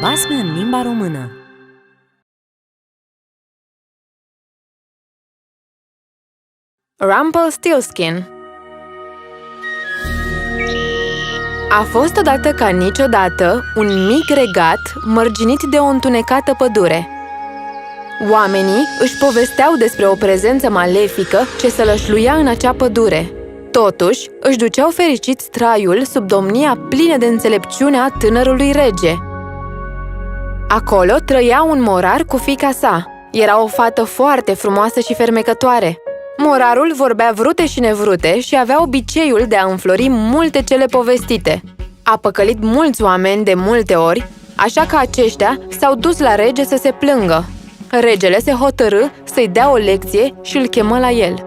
Basme în limba română Rumpelstiltskin A fost odată ca niciodată un mic regat mărginit de o întunecată pădure. Oamenii își povesteau despre o prezență malefică ce se lășluia în acea pădure. Totuși, își duceau fericiți traiul sub domnia plină de înțelepciune a tânărului rege. Acolo trăia un morar cu fica sa. Era o fată foarte frumoasă și fermecătoare. Morarul vorbea vrute și nevrute și avea obiceiul de a înflori multe cele povestite. A păcălit mulți oameni de multe ori, așa că aceștia s-au dus la rege să se plângă. Regele se hotărâ să-i dea o lecție și îl chemă la el.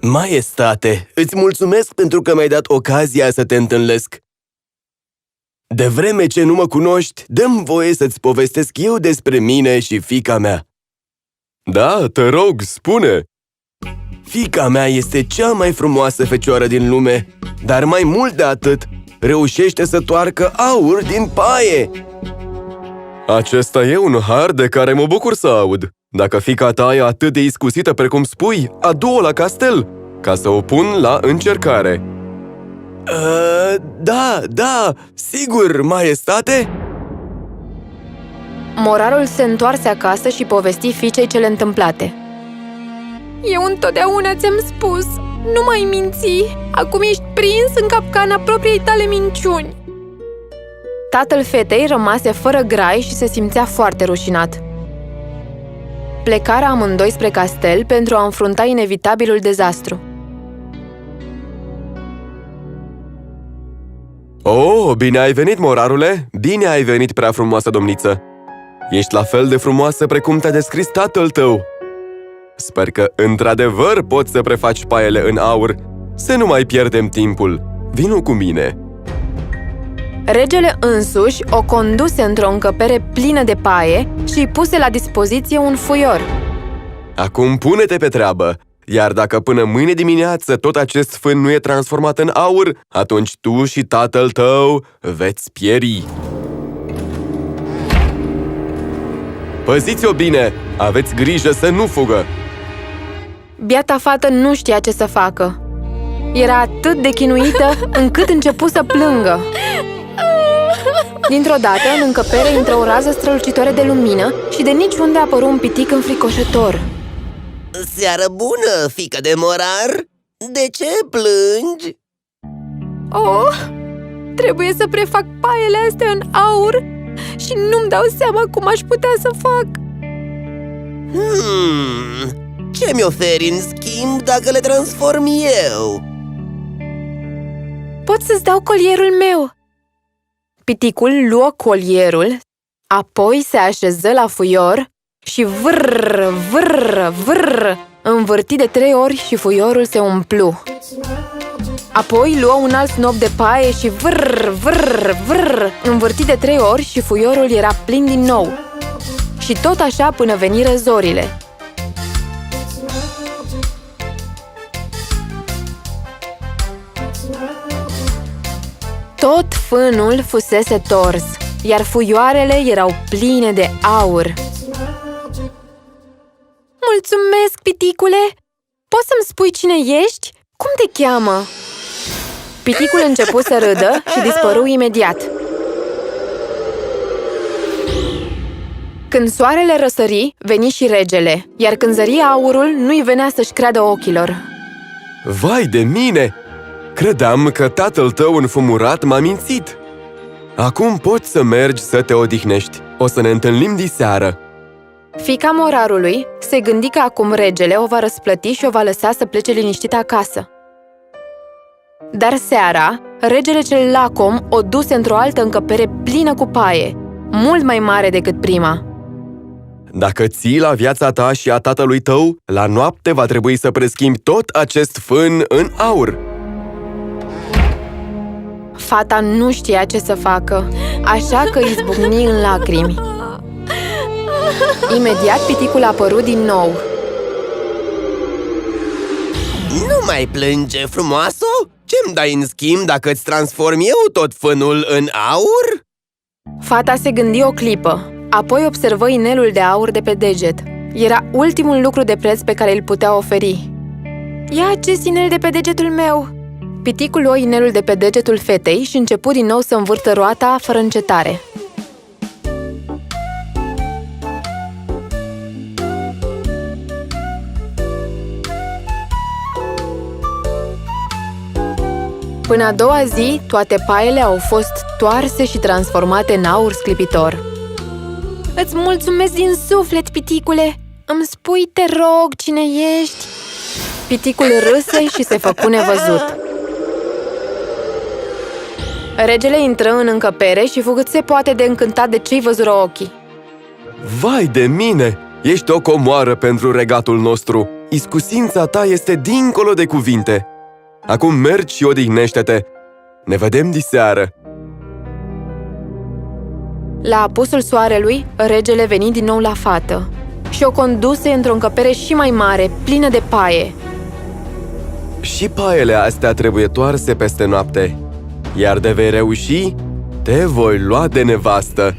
Maestate, îți mulțumesc pentru că mi-ai dat ocazia să te întâlnesc. De vreme ce nu mă cunoști, dăm voie să-ți povestesc eu despre mine și fica mea. Da, te rog, spune! Fica mea este cea mai frumoasă fecioară din lume, dar mai mult de atât, reușește să toarcă aur din paie! Acesta e un har de care mă bucur să aud. Dacă fica ta e atât de iscusită precum spui, adu-o la castel, ca să o pun la încercare. Uh, da, da, sigur, maestate! Morarul se întoarse acasă și povesti fiicei cele întâmplate. Eu întotdeauna ți-am spus, nu mai minți, acum ești prins în capcana propriei tale minciuni. Tatăl fetei rămase fără grai și se simțea foarte rușinat. Plecarea amândoi spre castel pentru a înfrunta inevitabilul dezastru. Oh, bine ai venit, morarule! Bine ai venit, prea frumoasă domniță! Ești la fel de frumoasă precum te-a descris tatăl tău! Sper că, într-adevăr, poți să prefaci paiele în aur. Să nu mai pierdem timpul. Vino cu mine! Regele însuși o conduse într-o încăpere plină de paie și îi puse la dispoziție un fuior. Acum pune-te pe treabă! Iar dacă până mâine dimineață tot acest fân nu e transformat în aur, atunci tu și tatăl tău veți pieri. Păziți-o bine! Aveți grijă să nu fugă! Biata fată nu știa ce să facă. Era atât de chinuită încât începu să plângă. Dintr-o dată, în încăpere intră o rază strălucitoare de lumină și de niciunde apăru un pitic înfricoșător. Seară bună, fică de morar! De ce plângi? Oh, trebuie să prefac paiele astea în aur și nu-mi dau seama cum aș putea să fac. Hmm, ce mi oferi în schimb dacă le transform eu? Pot să-ți dau colierul meu. Piticul luă colierul, apoi se așeză la fuior și vrr, vrr, vrr, învârti de trei ori și fuiorul se umplu. Apoi luă un alt snop de paie și vrr, vrr, vrr, învârti de trei ori și fuiorul era plin din nou. Și tot așa până veni zorile. Tot fânul fusese tors, iar fuioarele erau pline de aur. Mulțumesc, piticule! Poți să-mi spui cine ești? Cum te cheamă? Piticul începu să râdă și dispăru imediat. Când soarele răsări, veni și regele, iar când zări aurul, nu-i venea să-și creadă ochilor. Vai de mine! Credeam că tatăl tău înfumurat m-a mințit. Acum poți să mergi să te odihnești. O să ne întâlnim diseară. Fica morarului se gândi că acum regele o va răsplăti și o va lăsa să plece liniștită acasă. Dar seara, regele cel lacom o duse într-o altă încăpere plină cu paie, mult mai mare decât prima. Dacă ții la viața ta și a tatălui tău, la noapte va trebui să preschimbi tot acest fân în aur. Fata nu știa ce să facă, așa că izbucni în lacrimi. Imediat piticul a apărut din nou. Nu mai plânge, frumoasă? Ce-mi dai în schimb dacă îți transform eu tot fânul în aur? Fata se gândi o clipă, apoi observă inelul de aur de pe deget. Era ultimul lucru de preț pe care îl putea oferi. Ia acest inel de pe degetul meu! Piticul luă inelul de pe degetul fetei și începu din nou să învârtă roata fără încetare. Până a doua zi, toate paiele au fost toarse și transformate în aur sclipitor. Îți mulțumesc din suflet, piticule! Îmi spui, te rog, cine ești? Piticul râse și se făcu nevăzut. Regele intră în încăpere și fu cât se poate de încântat de ce-i văzură ochii. Vai de mine! Ești o comoară pentru regatul nostru! Iscusința ta este dincolo de cuvinte! Acum mergi și odihnește-te! Ne vedem diseară! La apusul soarelui, regele veni din nou la fată și o conduse într-o încăpere și mai mare, plină de paie. Și paiele astea trebuie toarse peste noapte. Iar de vei reuși, te voi lua de nevastă.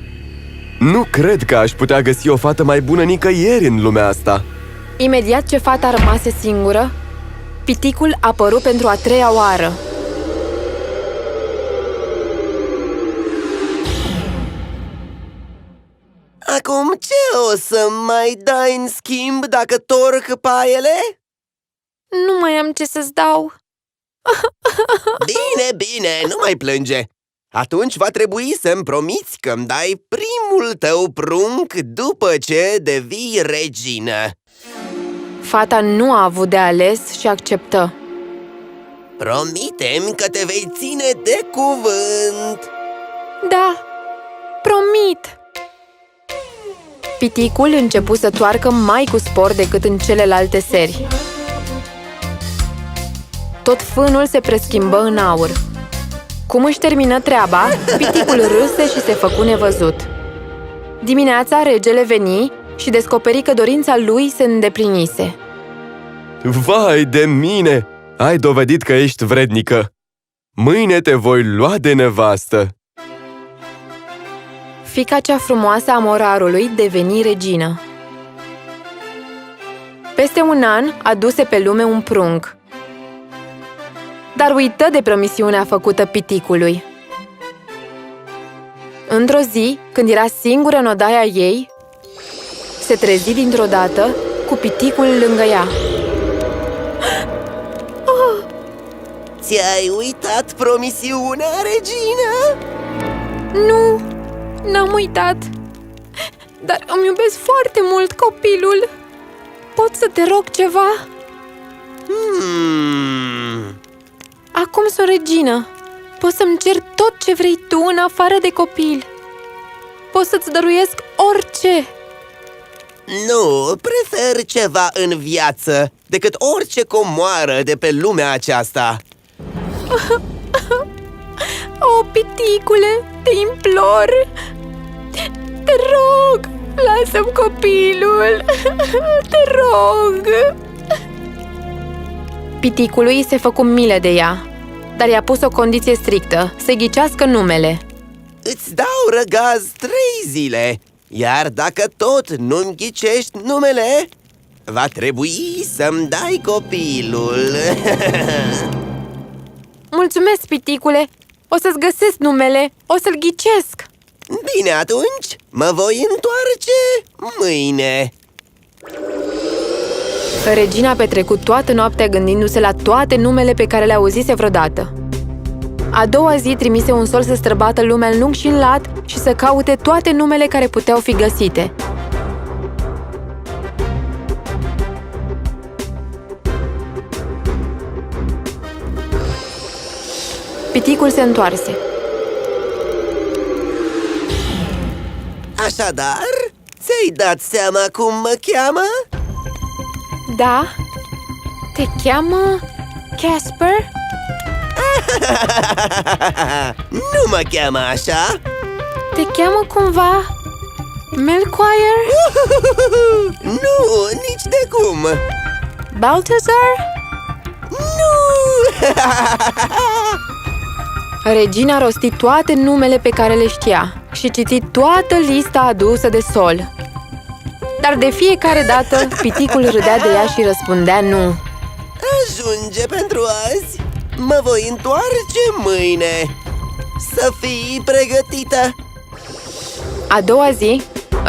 Nu cred că aș putea găsi o fată mai bună nicăieri în lumea asta. Imediat ce fata rămase singură, piticul apăru pentru a treia oară. Acum ce o să mai dai în schimb dacă torc paiele? Nu mai am ce să-ți dau. Bine, bine, nu mai plânge! Atunci va trebui să-mi promiți că îmi dai primul tău prunc după ce devii regină. Fata nu a avut de ales și acceptă. Promite-mi că te vei ține de cuvânt! Da, promit! Piticul începu să toarcă mai cu spor decât în celelalte seri. Tot fânul se preschimbă în aur. Cum își termină treaba, piticul râse și se făcu nevăzut. Dimineața, regele veni și descoperi că dorința lui se îndeplinise. Vai de mine! Ai dovedit că ești vrednică! Mâine te voi lua de nevastă! Fica cea frumoasă a morarului deveni regină. Peste un an aduse pe lume un prunc. Dar uită de promisiunea făcută piticului. Într-o zi, când era singură în odaia ei, se trezi dintr-o dată cu piticul lângă ea. Ți-ai uitat promisiunea, regină? Nu, n-am uitat. Dar îmi iubesc foarte mult copilul. Pot să te rog ceva? Hmm. Acum sunt regină. Poți să-mi cer tot ce vrei tu în afară de copil. Pot să-ți dăruiesc orice. Nu, prefer ceva în viață decât orice comoară de pe lumea aceasta. O, piticule, te implor! Te rog, lasă-mi copilul! Te rog! Piticului se făcu milă de ea, dar i-a pus o condiție strictă, să ghicească numele. Îți dau răgaz trei zile, iar dacă tot nu-mi ghicești numele, va trebui să-mi dai copilul. Mulțumesc, piticule! O să-ți găsesc numele, o să-l ghicesc! Bine atunci, mă voi întoarce mâine. Regina a petrecut toată noaptea gândindu-se la toate numele pe care le auzise vreodată. A doua zi trimise un sol să străbată lumea în lung și în lat și să caute toate numele care puteau fi găsite. Piticul se întoarse. Așadar, ți-ai dat seama cum mă cheamă? Da? Te cheamă Casper? nu mă cheamă așa! Te cheamă cumva Melchior? nu, nici de cum! Balthazar? Nu! Regina rosti toate numele pe care le știa și citi toată lista adusă de sol. Dar de fiecare dată, piticul râdea de ea și răspundea nu. Ajunge pentru azi Mă voi întoarce mâine Să fii pregătită A doua zi,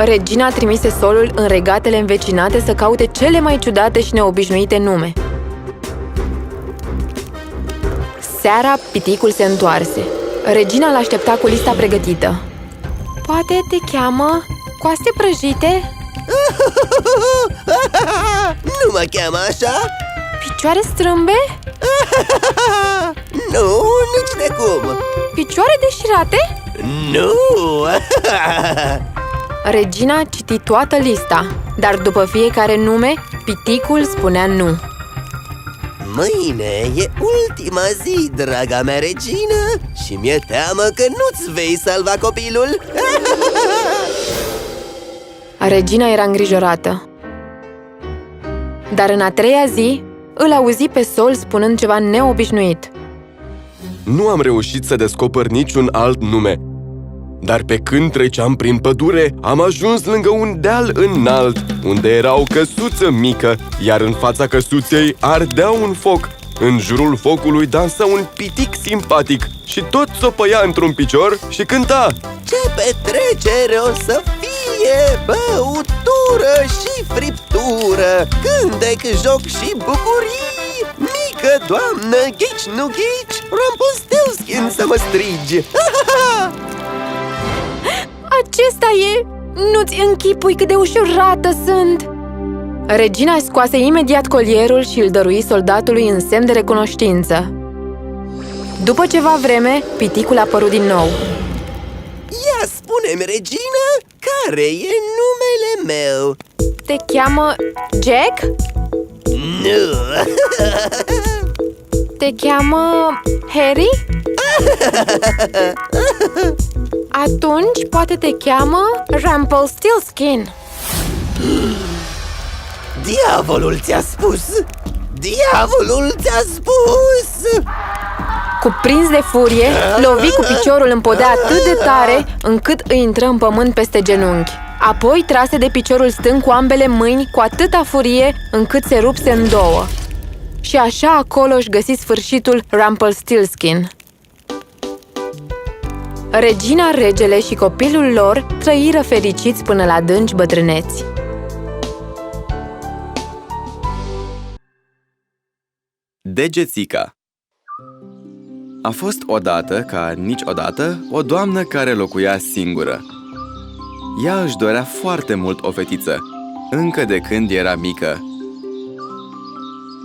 regina trimise solul în regatele învecinate să caute cele mai ciudate și neobișnuite nume. Seara, piticul se întoarse. Regina l-aștepta cu lista pregătită. Poate te cheamă coaste prăjite, Nu mă cheamă așa? picioare strâmbe, Nu, nici de cum picioare deșirate? Nu! Regina citi toată lista, dar după fiecare nume, piticul spunea nu. Mâine e ultima zi, draga mea regină Și mi-e teamă că nu-ți vei salva copilul Regina era îngrijorată. Dar în a treia zi, îl auzi pe sol spunând ceva neobișnuit. Nu am reușit să descoper niciun alt nume. Dar pe când treceam prin pădure, am ajuns lângă un deal înalt, unde era o căsuță mică, iar în fața căsuței ardea un foc. În jurul focului dansa un pitic simpatic și tot țopăia într-un picior și cânta. Ce petrecere o să fie Băutură și friptură! Cântec, joc și bucurii! Mică doamnă, ghici, nu ghici! Rumpelstiltskin să mă strigi Acesta e! Nu-ți închipui cât de ușurată sunt! Regina scoase imediat colierul și îl dărui soldatului în semn de recunoștință. După ceva vreme, piticul a apărut din nou. Ia spune-mi, regină, care e numele meu? Te cheamă Jack? Nu, Te cheamă Harry? Atunci poate te cheamă Rumpelstiltskin. diavolul ți-a spus Diavolul ți-a spus Cuprins de furie, lovi cu piciorul în podea atât de tare încât îi intră în pământ peste genunchi. Apoi trase de piciorul stâng cu ambele mâini cu atâta furie încât se rupse în două. Și așa acolo își găsi sfârșitul Rumpelstiltskin. Regina, regele și copilul lor trăiră fericiți până la adânci bătrâneți. Degețica A fost odată, ca niciodată, o doamnă care locuia singură. Ea își dorea foarte mult o fetiță, încă de când era mică.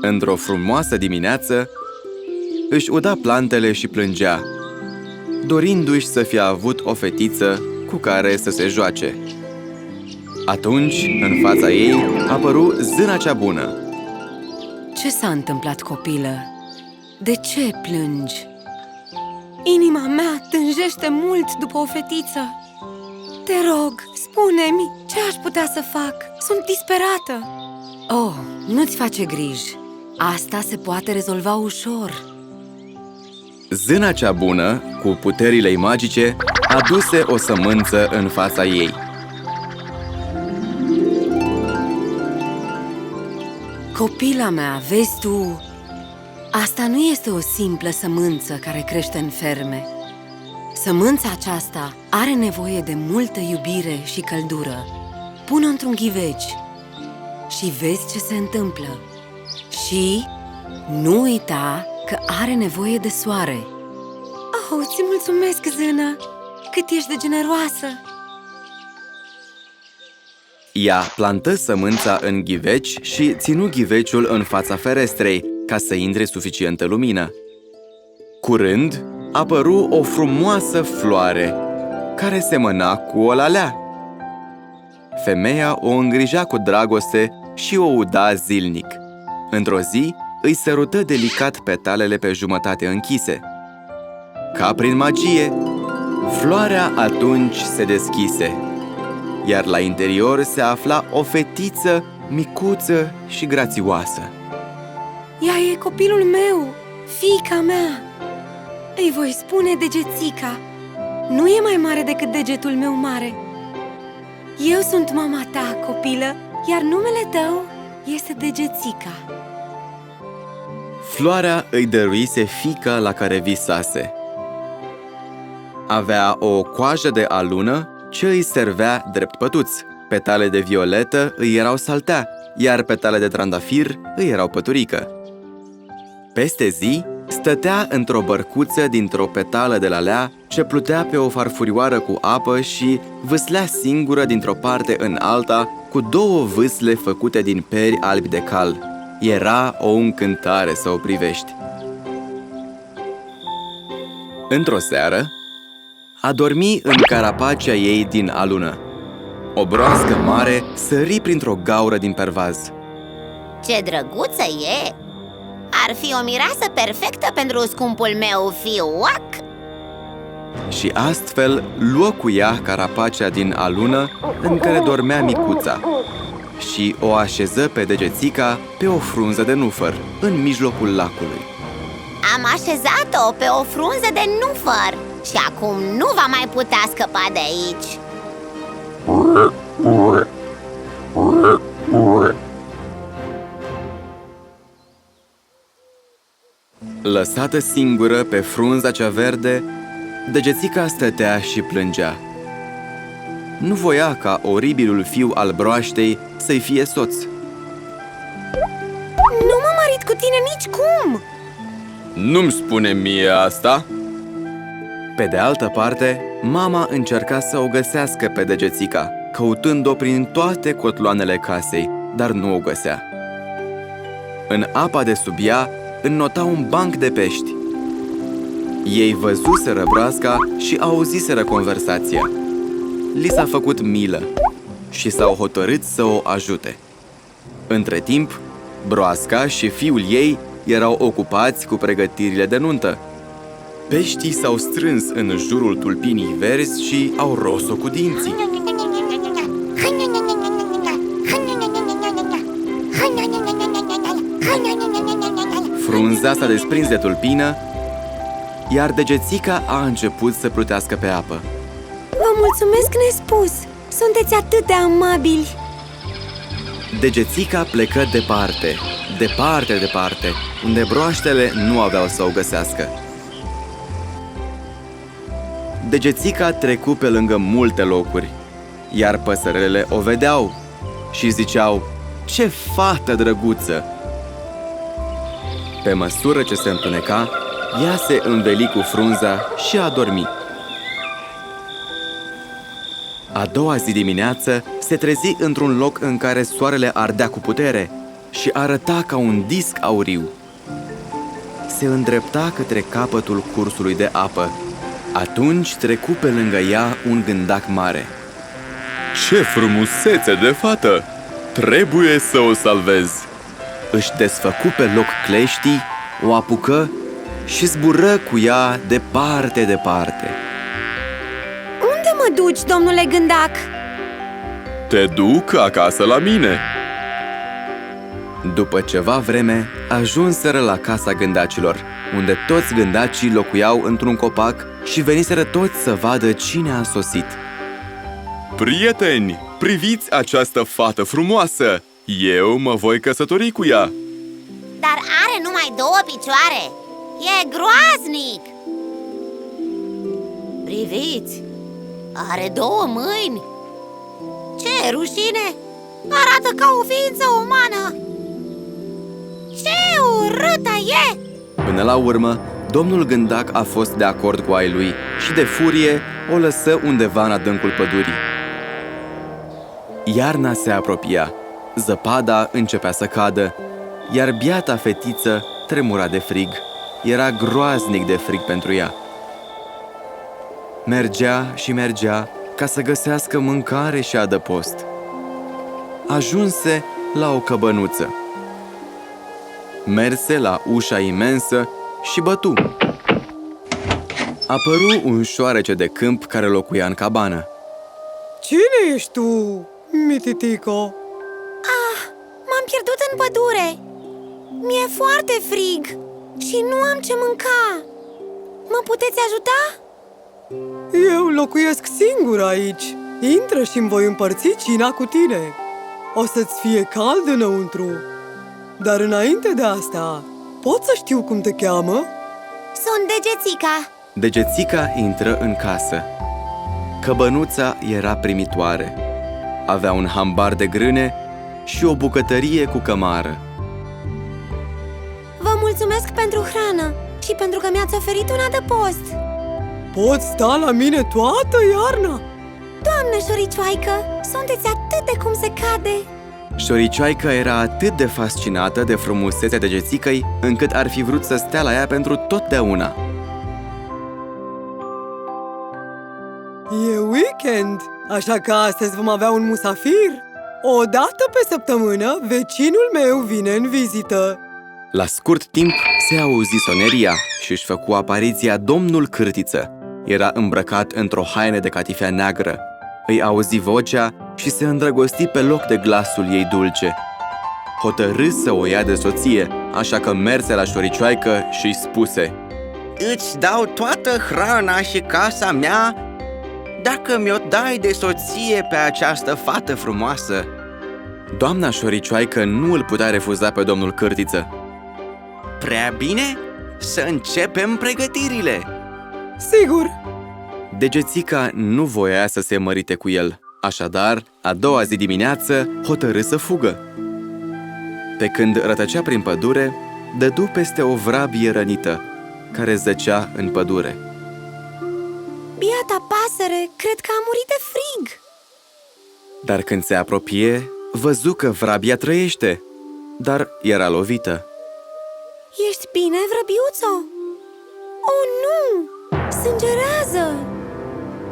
Într-o frumoasă dimineață, își uda plantele și plângea, dorindu-și să fie avut o fetiță cu care să se joace. Atunci, în fața ei, apăru zâna cea bună. Ce s-a întâmplat, copilă? De ce plângi? Inima mea tânjește mult după o fetiță. Te rog, spune-mi ce aș putea să fac. Sunt disperată. Oh, nu-ți face griji. Asta se poate rezolva ușor. Zâna cea bună, cu puterile ei magice, aduse o sămânță în fața ei. Copila mea, vezi tu, asta nu este o simplă sămânță care crește în ferme. Sămânța aceasta are nevoie de multă iubire și căldură. Pune-o într-un ghiveci și vezi ce se întâmplă. Și nu uita că are nevoie de soare. Oh, ți mulțumesc, zână! Cât ești de generoasă! Ea plantă sămânța în ghiveci și ținu ghiveciul în fața ferestrei, ca să intre suficientă lumină. Curând, apăru o frumoasă floare, care semăna cu o lalea. Femeia o îngrija cu dragoste și o uda zilnic. Într-o zi, îi sărută delicat petalele pe jumătate închise. Ca prin magie, floarea atunci se deschise, iar la interior se afla o fetiță micuță și grațioasă. Ea e copilul meu, fiica mea! Îi voi spune degețica Nu e mai mare decât degetul meu mare Eu sunt mama ta, copilă Iar numele tău este degețica Floarea îi dăruise fica la care visase. Avea o coajă de alună ce îi servea drept pătuț. Petale de violetă îi erau saltea, iar petale de trandafir îi erau păturică. Peste zi, stătea într-o bărcuță dintr-o petală de la lea ce plutea pe o farfurioară cu apă și vâslea singură dintr-o parte în alta cu două vâsle făcute din peri albi de cal. Era o încântare să o privești. Într-o seară, a dormi în carapacea ei din alună. O broască mare sări printr-o gaură din pervaz. Ce drăguță e! Ar fi o mireasă perfectă pentru scumpul meu fiuac Și astfel luă cu ea carapacea din alună în care dormea micuța și o așeză pe degețica pe o frunză de nufăr, în mijlocul lacului. Am așezat-o pe o frunză de nufăr Și acum nu va mai putea scăpa de aici Lăsată singură pe frunza cea verde, degețica stătea și plângea. Nu voia ca oribilul fiu al broaștei să-i fie soț. Nu m-am marit cu tine nici cum! Nu-mi spune mie asta? Pe de altă parte, mama încerca să o găsească pe degețica, căutând-o prin toate cotloanele casei, dar nu o găsea. În apa de sub ea înnota un banc de pești. Ei văzuseră broasca și auziseră conversația. Li s-a făcut milă și s-au hotărât să o ajute. Între timp, broasca și fiul ei erau ocupați cu pregătirile de nuntă. Peștii s-au strâns în jurul tulpinii verzi și au ros-o cu dinții. Frunza s-a desprins de tulpină, iar degețica a început să plutească pe apă. Vă mulțumesc nespus! Sunteți atât de amabili! Degețica plecă departe, departe, departe, unde broaștele nu aveau să o găsească. Degețica trecu pe lângă multe locuri, iar păsărelele o vedeau și ziceau, ce fată drăguță! Pe măsură ce se întuneca, ea se înveli cu frunza și a dormit. A doua zi dimineață se trezi într-un loc în care soarele ardea cu putere și arăta ca un disc auriu. Se îndrepta către capătul cursului de apă. Atunci trecu pe lângă ea un gândac mare. Ce frumusețe de fată! Trebuie să o salvez! Își desfăcu pe loc cleștii, o apucă și zbură cu ea departe, departe. Unde mă duci, domnule gândac? Te duc acasă la mine! După ceva vreme, ajunseră la casa gândacilor, unde toți gândacii locuiau într-un copac și veniseră toți să vadă cine a sosit. Prieteni, priviți această fată frumoasă! Eu mă voi căsători cu ea! Dar are numai două picioare E groaznic Priviți Are două mâini Ce rușine Arată ca o ființă umană Ce urâtă e Până la urmă, domnul gândac a fost de acord cu ai lui și de furie o lăsă undeva în adâncul pădurii. Iarna se apropia, zăpada începea să cadă, iar biata fetiță tremura de frig. Era groaznic de frig pentru ea. Mergea și mergea ca să găsească mâncare și adăpost. Ajunse la o căbănuță. Merse la ușa imensă și bătu. Apăru un șoarece de câmp care locuia în cabană. Cine ești tu, mititico? M-am pierdut în pădure Mi-e foarte frig și nu am ce mânca Mă Mă puteți ajuta? Eu locuiesc singur aici. Intră și îmi voi împărți cina cu tine. O să-ți fie cald înăuntru. Dar înainte de asta, pot să știu cum te cheamă? Sunt degețica Degețica intră în casă. Căbănuța era primitoare. Avea un hambar de grâne și o bucătărie cu cămară. Vă mulțumesc pentru hrană și pentru că mi-ați oferit un adăpost. Poți sta la mine toată iarna? Doamnă șoricioaică, sunteți atât de cum se cade! Șoricioaica era atât de fascinată de frumusețea degețicăi, încât ar fi vrut să stea la ea pentru totdeauna. E weekend, așa că astăzi vom avea un musafir. O dată pe săptămână, vecinul meu vine în vizită. La scurt timp se auzi soneria și își făcu apariția domnul Cârtiță. Era îmbrăcat într-o haină de catifea neagră. Îi auzi vocea și se îndrăgosti pe loc de glasul ei dulce. Hotărâ să o ia de soție, așa că merse la șoricioaică și îi spuse Îți dau toată hrana și casa mea dacă mi-o dai de soție pe această fată frumoasă. Doamna șoricioaică nu îl putea refuza pe domnul Cârtiță. Prea bine, să începem pregătirile. Sigur, Degețica nu voia să se mărite cu el, așadar, a doua zi dimineață, hotărâ să fugă. Pe când rătăcea prin pădure, dădu peste o vrabie rănită, care zăcea în pădure. Biata pasăre, cred că a murit de frig! Dar când se apropie, văzu că vrabia trăiește, dar era lovită. Ești bine, vrăbiuțo? Oh, nu! Sângerează!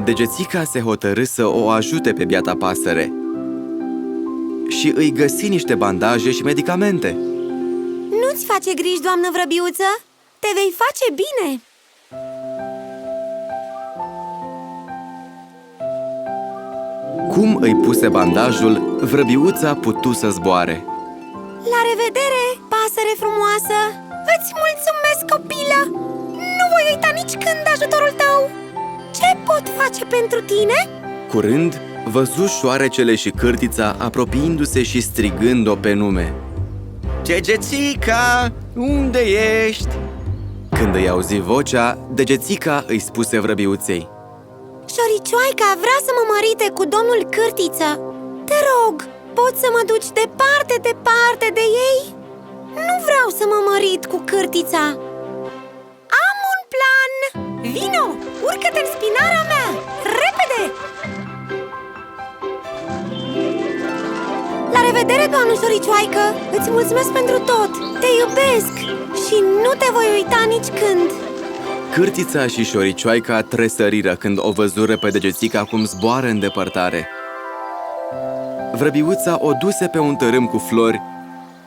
Degețica se hotărâ să o ajute pe biata pasăre și îi găsi niște bandaje și medicamente. Nu-ți face griji, doamnă vrăbiuță? Te vei face bine! Cum îi puse bandajul, vrăbiuța putu să zboare. La revedere, pasăre frumoasă! Îți mulțumesc, copilă! Nu voi uita nici când ajutorul tău! Ce pot face pentru tine? Curând, văzu șoarecele și cârtița apropiindu-se și strigând-o pe nume. Gegețica, unde ești? Când îi auzi vocea, degețica îi spuse vrăbiuței. Șoricioaica vrea să mă mărite cu domnul Cârtiță Te rog, poți să mă duci departe, departe de ei? Nu vreau să mă mărit cu Cârtița Am un plan! Vino, urcă-te în spinarea mea! Repede! La revedere, doamnă Șoricioaică! Îți mulțumesc pentru tot! Te iubesc! Și nu te voi uita nici când! Cârtița și șoricioaica tresăriră când o văzură pe degețica cum zboară în depărtare. Vrăbiuța o duse pe un tărâm cu flori,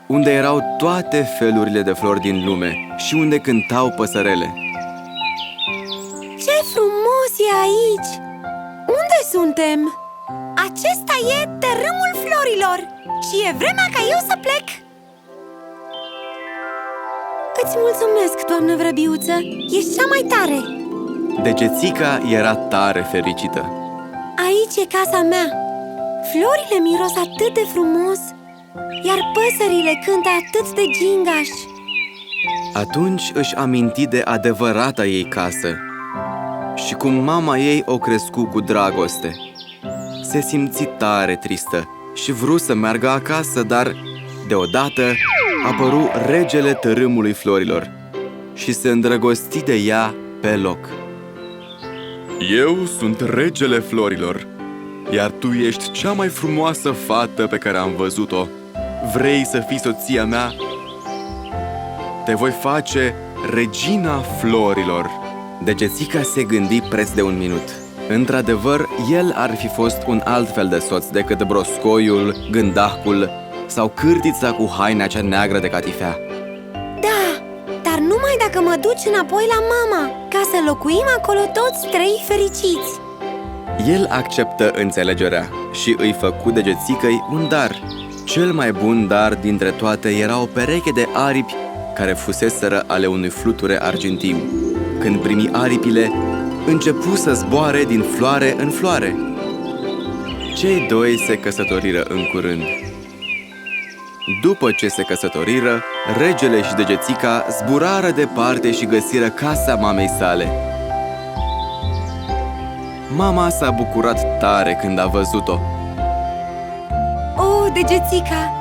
unde erau toate felurile de flori din lume și unde cântau păsărele. Ce frumos e aici! Unde suntem? Acesta e tărâmul florilor și e vremea ca eu să plec! Îți mulțumesc, doamnă vrăbiuță! Ești cea mai tare! Degețica era tare fericită. Aici e casa mea! Florile miros atât de frumos, iar păsările cântă atât de gingaș! Atunci își aminti de adevărata ei casă și cum mama ei o crescu cu dragoste. Se simți tare tristă și vrut să meargă acasă, dar deodată apăru regele tărâmului florilor și se îndrăgosti de ea pe loc. Eu sunt regele florilor, iar tu ești cea mai frumoasă fată pe care am văzut-o. Vrei să fii soția mea? Te voi face regina florilor. Degețica se gândi preț de un minut. Într-adevăr, el ar fi fost un alt fel de soț decât broscoiul, gândacul sau cârtița cu haina cea neagră de catifea. Da, dar numai dacă mă duci înapoi la mama, ca să locuim acolo toți trei fericiți El acceptă înțelegerea și îi făcu degețicăi un dar. Cel mai bun dar dintre toate era o pereche de aripi care fuseseră ale unui fluture argintiu. Când primi aripile, începu să zboare din floare în floare. Cei doi se căsătoriră în curând. După ce se căsătoriră, regele și degețica zburară departe și găsiră casa mamei sale. Mama s-a bucurat tare când a văzut-o. O, degețica,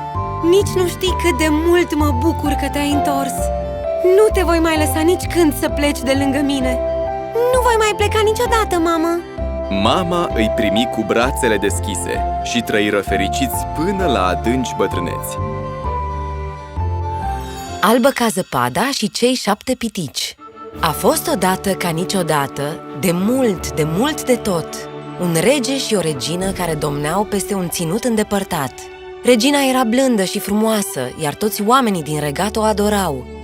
nici nu știi cât de mult mă bucur că te-ai întors Nu te voi mai lăsa nici când să pleci de lângă mine. Nu voi mai pleca niciodată, mamă. Mama îi primi cu brațele deschise și trăiră fericiți până la adânci bătrâneți. Albă ca zăpada și cei șapte pitici. A fost odată ca niciodată, de mult, de mult de tot Un rege și o regină care domneau peste un ținut îndepărtat. Regina era blândă și frumoasă, iar toți oamenii din regat o adorau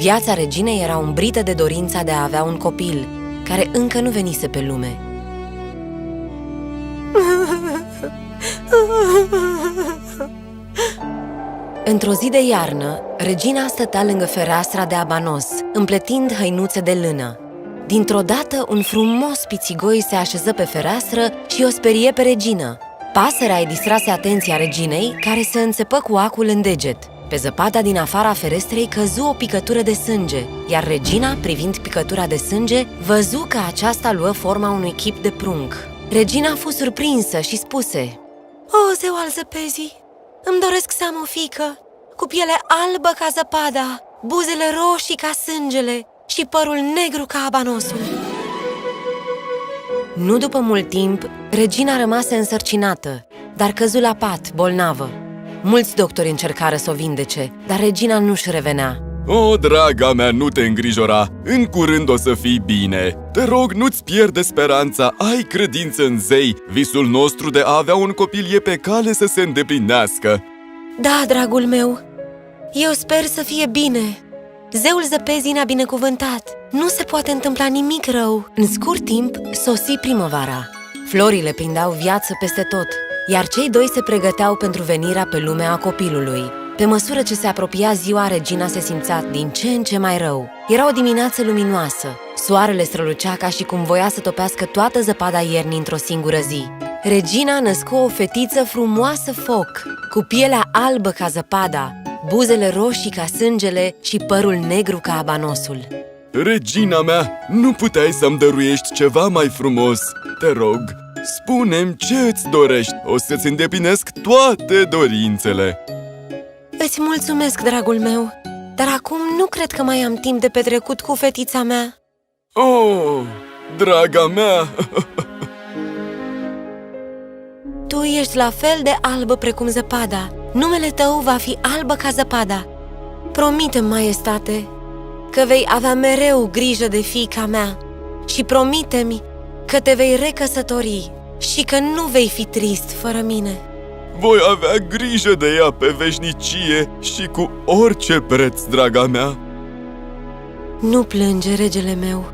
Viața reginei era umbrită de dorința de a avea un copil, care încă nu venise pe lume Într-o zi de iarnă, regina stătea lângă fereastra de abanos, împletind hăinuțe de lână. Dintr-o dată, un frumos pițigoi se așeză pe fereastră și o sperie pe regină. Pasărea îi distrase atenția reginei, care se înțepă cu acul în deget. Pe zăpada din afara ferestrei căzu o picătură de sânge, iar regina, privind picătura de sânge, văzu că aceasta luă forma unui chip de prunc. Regina fu surprinsă și spuse O, zeu al zăpezii, îmi doresc să am o fică, cu piele albă ca zăpada, buzele roșii ca sângele și părul negru ca abanosul. Nu după mult timp, regina rămase însărcinată, dar căzu la pat, bolnavă. Mulți doctori încercară să o vindece, dar regina nu-și revenea. O, draga mea, nu te îngrijora! În curând o să fii bine! Te rog, nu-ți pierde speranța, ai credință în zei! Visul nostru de a avea un copil e pe cale să se îndeplinească! Da, dragul meu, eu sper să fie bine. Zeul zăpezii ne-a binecuvântat. Nu se poate întâmpla nimic rău. În scurt timp, sosi primăvara. Florile prindeau viață peste tot, iar cei doi se pregăteau pentru venirea pe lume a copilului. Pe măsură ce se apropia ziua, regina se simțea din ce în ce mai rău. Era o dimineață luminoasă. Soarele strălucea ca și cum voia să topească toată zăpada iernii într-o singură zi. Regina născu o fetiță frumoasă foc, cu pielea albă ca zăpada, buzele roșii ca sângele și părul negru ca abanosul. Regina mea, nu puteai să-mi dăruiești ceva mai frumos? Te rog, spune-mi ce îți dorești, o să-ți îndeplinesc toate dorințele! Îți mulțumesc, dragul meu, dar acum nu cred că mai am timp de petrecut cu fetița mea. Oh, draga mea! Tu ești la fel de albă precum zăpada. Numele tău va fi albă ca zăpada. Promite, maestate, că vei avea mereu grijă de fiica mea și promite-mi că te vei recăsători și că nu vei fi trist fără mine. Voi avea grijă de ea pe veșnicie și cu orice preț, draga mea! Nu plânge, regele meu.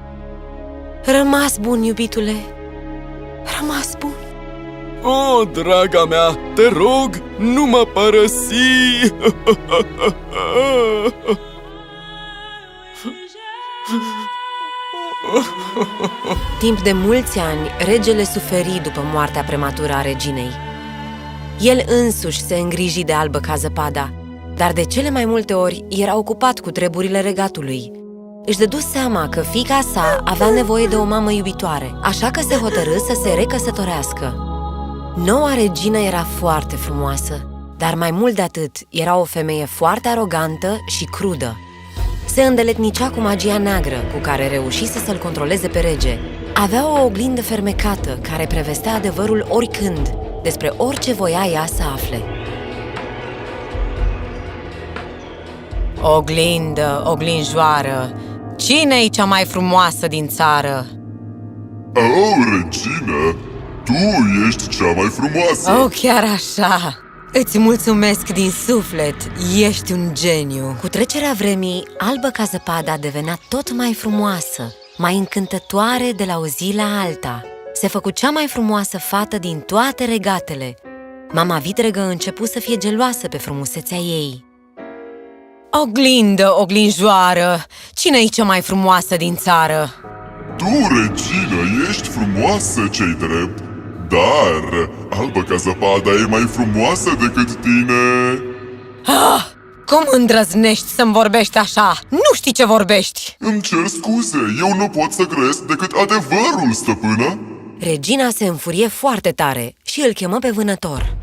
Rămas bun, iubitule. Rămas bun. O, draga mea, te rog, nu mă părăsi! Timp de mulți ani, regele suferi după moartea prematură a reginei. El însuși se îngriji de albă ca zăpada, dar de cele mai multe ori era ocupat cu treburile regatului. Își dădu seama că fica sa avea nevoie de o mamă iubitoare, așa că se hotărâ să se recăsătorească. Noua regină era foarte frumoasă, dar mai mult de atât, era o femeie foarte arogantă și crudă. Se îndeletnicea cu magia neagră, cu care reușise să-l controleze pe rege. Avea o oglindă fermecată, care prevestea adevărul oricând, despre orice voia ea să afle. Oglindă, oglinjoară, cine-i cea mai frumoasă din țară? Oh, regină, tu ești cea mai frumoasă! Oh, chiar așa! Îți mulțumesc din suflet, ești un geniu! Cu trecerea vremii, albă ca zăpada devenea tot mai frumoasă, mai încântătoare de la o zi la alta. Se făcu cea mai frumoasă fată din toate regatele. Mama vitregă începu să fie geloasă pe frumusețea ei. Oglindă, oglinjoară, cine-i cea mai frumoasă din țară? Tu, regină, ești frumoasă, cei drept Dar albă ca zăpada e mai frumoasă decât tine Cum îndrăznești să-mi vorbești așa? Nu știi ce vorbești! Îmi cer scuze, eu nu pot să cresc decât adevărul, stăpână Regina se înfurie foarte tare și îl chemă pe vânător.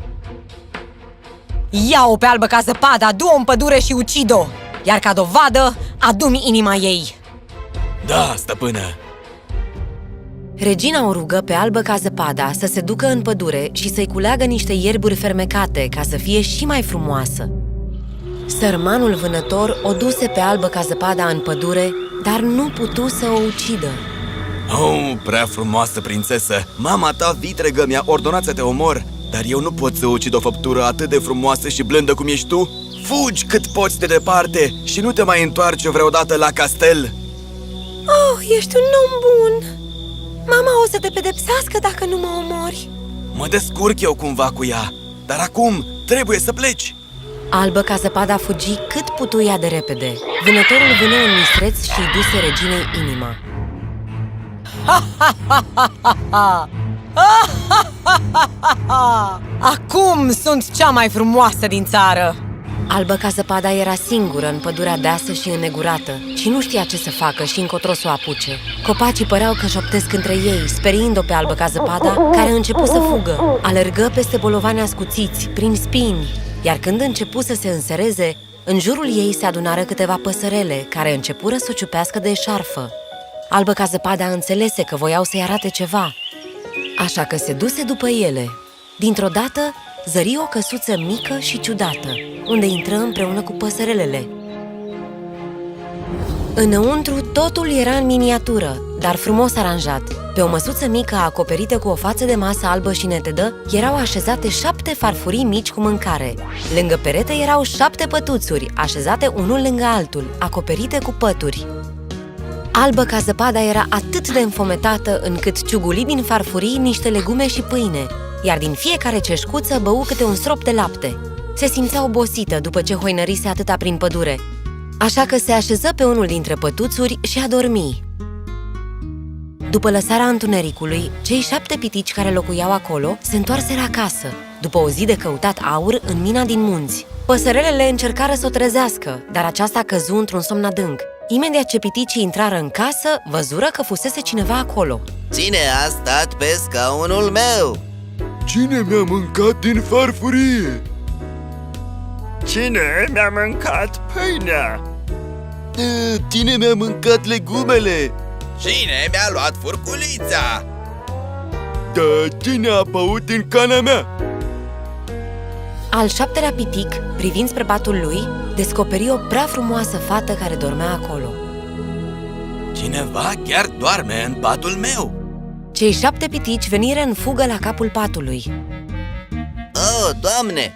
Ia-o pe albă ca zăpada, du-o în pădure și ucid-o! Iar ca dovadă, adu-mi inima ei! Da, stăpână! Regina o rugă pe albă ca zăpada să se ducă în pădure și să-i culeagă niște ierburi fermecate ca să fie și mai frumoasă. Sărmanul vânător o duse pe albă ca zăpada în pădure, dar nu putu să o ucidă. Oh, prea frumoasă prințesă! Mama ta vitregă mi-a ordonat să te omor, dar eu nu pot să ucid o făptură atât de frumoasă și blândă cum ești tu. Fugi cât poți de departe și nu te mai întoarce vreodată la castel! Oh, ești un om bun! Mama o să te pedepsească dacă nu mă omori! Mă descurc eu cumva cu ea, dar acum trebuie să pleci! Albă ca zăpada fugi cât putu ea de repede. Vânătorul vână un mistreț și îi duse reginei inima. Acum sunt cea mai frumoasă din țară! Albă ca zăpada era singură în pădurea deasă și înnegurată și nu știa ce să facă și încotro să o apuce. Copacii păreau că șoptesc între ei, speriind-o pe albă ca zăpada, care a început să fugă. Alergă peste bolovani ascuțiți, prin spini, iar când începu să se însereze, în jurul ei se adunară câteva păsărele, care începură să o ciupească de șarfă. Albă ca zăpada înțelese că voiau să-i arate ceva, așa că se duse după ele. Dintr-o dată, zări o căsuță mică și ciudată, unde intră împreună cu păsărelele. Înăuntru totul era în miniatură, dar frumos aranjat. Pe o măsuță mică acoperită cu o față de masă albă și netedă, erau așezate șapte farfurii mici cu mâncare. Lângă perete erau șapte pătuțuri, așezate unul lângă altul, acoperite cu pături. Albă ca zăpada era atât de înfometată încât ciuguli din farfurii niște legume și pâine, iar din fiecare ceșcuță bău câte un strop de lapte. Se simțea obosită după ce hoinărise atâta prin pădure, așa că se așeză pe unul dintre pătuțuri și a dormi. După lăsarea întunericului, cei șapte pitici care locuiau acolo se întoarseră acasă, după o zi de căutat aur în mina din munți. Păsărelele încercară să o trezească, dar aceasta căzu într-un somn adânc. Imediat ce piticii intrară în casă, văzură că fusese cineva acolo. Cine a stat pe scaunul meu? Cine mi-a mâncat din farfurie? Cine mi-a mâncat pâinea? Cine mi-a mâncat legumele? Cine mi-a luat furculița? Da, cine a băut din cana mea? Al șaptelea pitic, privind spre patul lui, descoperi o prea frumoasă fată care dormea acolo. Cineva chiar doarme în patul meu. Cei șapte pitici veniră în fugă la capul patului. Oh, doamne!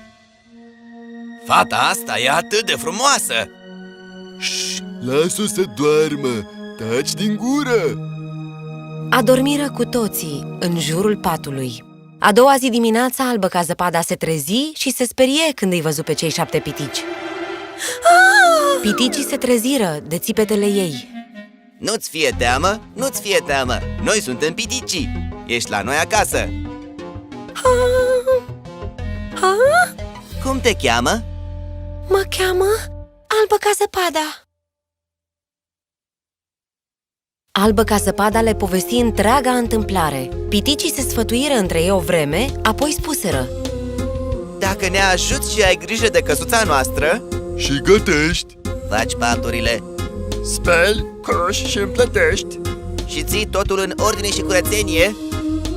Fata asta e atât de frumoasă! Șș, las-o să doarmă! Taci din gură! Adormiră cu toții în jurul patului. A doua zi dimineața, albă ca zăpada se trezi și se sperie când îi văzu pe cei șapte pitici. Piticii se treziră de țipetele ei. Nu-ți fie teamă, nu-ți fie teamă Noi suntem piticii Ești la noi acasă Ha? Cum te cheamă? Mă cheamă Albă ca zăpada. Albă ca zăpada le povesti întreaga întâmplare. Piticii se sfătuiră între ei o vreme, apoi spuseră. Dacă ne ajuți și ai grijă de căsuța noastră Și gătești! Faci paturile Speli, coși și împlătești și ții totul în ordine și curățenie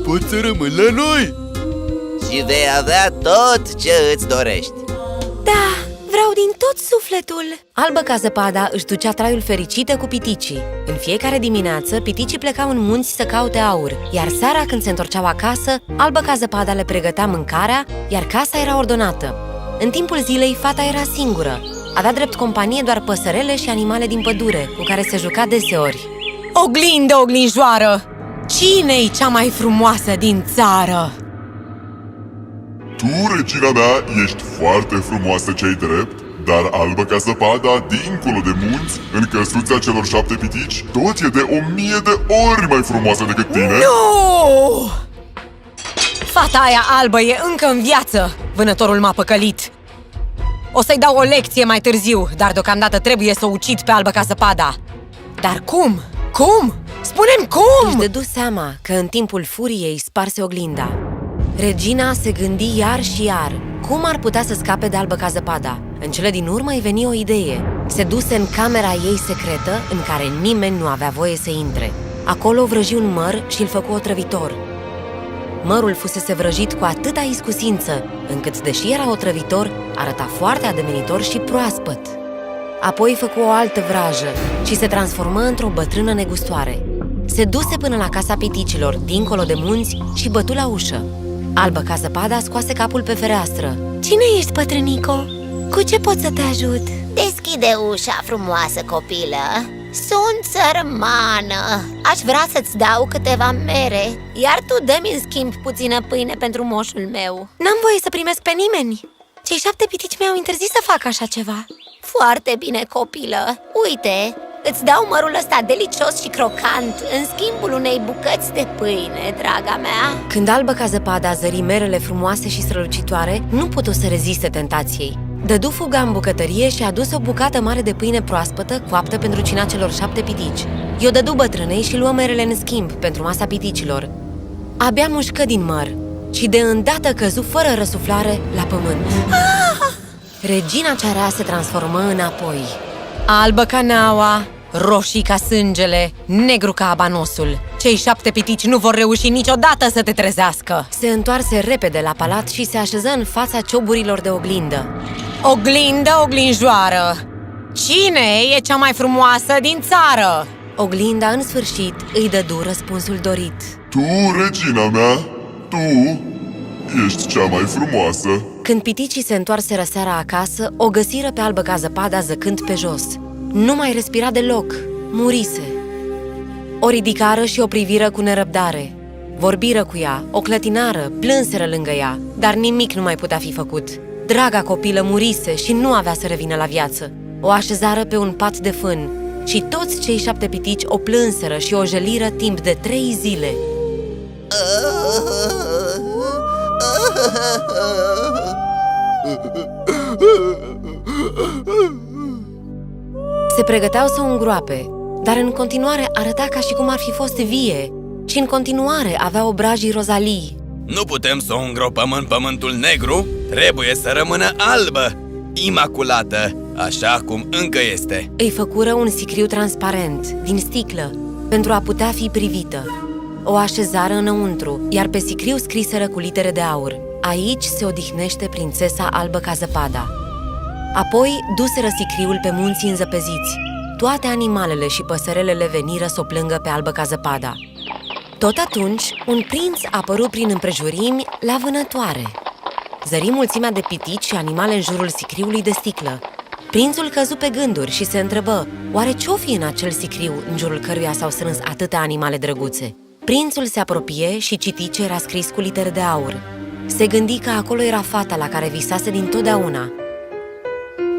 Poți să rămâni la noi! Și vei avea tot ce îți dorești Da, vreau din tot sufletul! Albă ca zăpada își ducea traiul fericită cu piticii. În fiecare dimineață, piticii plecau în munți să caute aur, iar seara când se întorceau acasă, albă ca zăpada le pregătea mâncarea, iar casa era ordonată. În timpul zilei, fata era singură. Avea drept companie doar păsărele și animale din pădure, cu care se juca deseori. Oglindă, oglinjoară! Cine-i cea mai frumoasă din țară? Tu, regina mea, ești foarte frumoasă cei drept Dar albă ca zăpada, dincolo de munți, în căsuța celor șapte pitici, tot e de o mie de ori mai frumoasă decât tine Nu! Fata aia albă e încă în viață! Vânătorul m-a păcălit! O să-i dau o lecție mai târziu, dar deocamdată trebuie să o ucid pe albă ca zăpada. Dar cum? Cum? Spune-mi cum! Își dădu seama că în timpul furiei sparse oglinda. Regina se gândi iar și iar cum ar putea să scape de albă ca zăpada. În cele din urmă îi veni o idee. Se duse în camera ei secretă, în care nimeni nu avea voie să intre. Acolo vrăji un măr și îl făcu otrăvitor. Mărul fusese vrăjit cu atâta iscusință, încât, deși era otrăvitor, arăta foarte ademenitor și proaspăt. Apoi făcu o altă vrajă și se transformă într-o bătrână negustoare. Se duse până la casa piticilor, dincolo de munți, și bătu la ușă. Albă ca zăpada scoase capul pe fereastră. Cine ești, bătrânico? Cu ce pot să te ajut? Deschide ușa, frumoasă copilă Sunt sărmană. Aș vrea să-ți dau câteva mere. Iar tu dă-mi în schimb puțină pâine pentru moșul meu. N-am voie să primesc pe nimeni. Cei șapte pitici mi-au interzis să fac așa ceva. Foarte bine, copilă. Uite, îți dau mărul ăsta delicios și crocant În schimbul unei bucăți de pâine, draga mea. Când albă ca zăpada zări merele frumoase și strălucitoare, nu putu să reziste tentației. Dădu fuga în bucătărie și a dus o bucată mare de pâine proaspătă, coaptă pentru cina celor șapte pitici. I-o dădu bătrânei și luă merele în schimb pentru masa piticilor. Abia mușcă din măr și de îndată căzu fără răsuflare la pământ. Regina cearea se transformă înapoi. Albă ca neaua, roșii ca sângele, negru ca abanosul. Cei șapte pitici nu vor reuși niciodată să te trezească! Se întoarse repede la palat și se așeză în fața cioburilor de oglindă. Oglindă, oglinjoară! Cine e cea mai frumoasă din țară? Oglinda, în sfârșit, îi dădu răspunsul dorit. Tu, regina mea, tu ești cea mai frumoasă Când piticii se întoarseră seara acasă, o găsiră pe albă ca zăpada zăcând pe jos. Nu mai respira deloc, murise. O ridicară și o priviră cu nerăbdare. Vorbiră cu ea, o clătinară, plânseră lângă ea, dar nimic nu mai putea fi făcut. Draga copilă murise și nu avea să revină la viață. O așezară pe un pat de fân și toți cei șapte pitici o plânseră și o jeliră timp de trei zile. Se pregăteau să o îngroape, dar în continuare arăta ca și cum ar fi fost vie și în continuare avea obrajii rozalii. Nu putem să o îngropăm în pământul negru, trebuie să rămână albă, imaculată, așa cum încă este. Îi făcură un sicriu transparent, din sticlă, pentru a putea fi privită. O așezară înăuntru, iar pe sicriu scriseră cu litere de aur. Aici se odihnește prințesa albă ca zăpada. Apoi duseră sicriul pe munții înzăpeziți. Toate animalele și păsărelele veniră să o plângă pe albă ca zăpada. Tot atunci, un prinț apăru prin împrejurimi la vânătoare. Zări mulțimea de pitici și animale în jurul sicriului de sticlă. Prințul căzu pe gânduri și se întrebă, oare ce-o fi în acel sicriu în jurul căruia s-au strâns atâtea animale drăguțe? Prințul se apropie și citi ce era scris cu litere de aur. Se gândi că acolo era fata la care visase din totdeauna.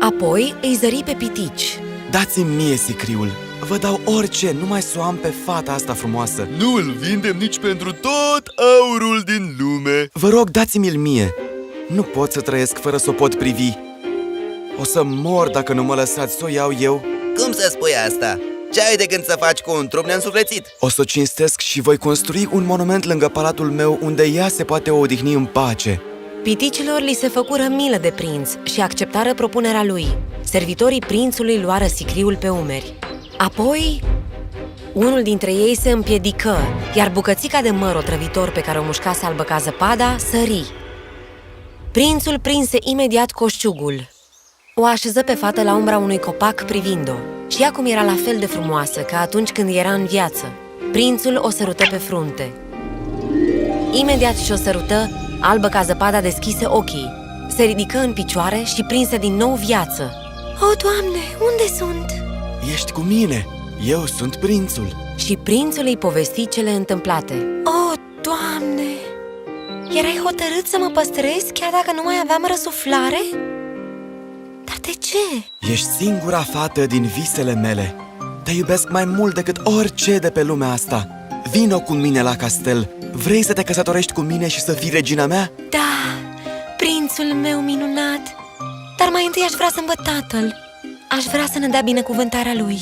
Apoi îi zări pe pitici. Dați-mi mie sicriul Vă dau orice, numai să o am pe fata asta frumoasă Nu îl vindem nici pentru tot aurul din lume. Vă rog, dați-mi-l mie Nu pot să trăiesc fără să o pot privi O să mor dacă nu mă lăsați să o iau eu Cum să spui asta? Ce ai de gând să faci cu un trup neînsuflețit? O să o cinstesc și voi construi un monument lângă palatul meu Unde ea se poate odihni în pace Piticilor li se făcură milă de prinț și acceptară propunerea lui. Servitorii prințului luară sicriul pe umeri. Apoi, unul dintre ei se împiedică, iar bucățica de măr otrăvitor pe care o mușcase albă ca zăpada sări. Prințul prinse imediat coșciugul. O așeză pe fată la umbra unui copac privind-o și ea cum era la fel de frumoasă ca atunci când era în viață. Prințul o sărută pe frunte. Imediat ce o sărută, albă ca zăpada deschise ochii. Se ridică în picioare și prinse din nou viață. O, Doamne, unde sunt? Ești cu mine, eu sunt prințul Și prințul îi povesti cele întâmplate. O, Doamne! Erai hotărât să mă păstrezi chiar dacă nu mai aveam răsuflare? Dar De ce? Ești singura fată din visele mele. Te iubesc mai mult decât orice de pe lumea asta. Vino cu mine la castel. Vrei să te căsătorești cu mine și să fii regina mea? Da, prințul meu minunat. Dar mai întâi aș vrea să-mi văd tatăl. Aș vrea să ne dea binecuvântarea lui.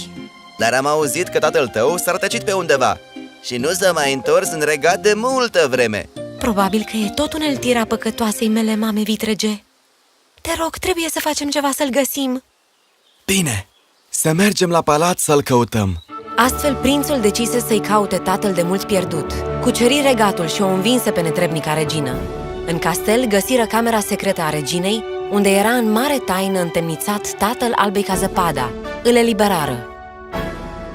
Dar am auzit că tatăl tău s-a rătăcit pe undeva Și nu s-a mai întors în regat de multă vreme. Probabil că e tot uneltirea păcătoasei mele mame vitrege. Te rog, trebuie să facem ceva să-l găsim. Bine, să mergem la palat să-l căutăm. Astfel, prințul decise să-i caute tatăl de mult pierdut Cuceri regatul și o învinse pe netrebnica regină În castel găsiră camera secretă a reginei Unde era în mare taină întemnițat tatăl albei ca zăpada Îl eliberară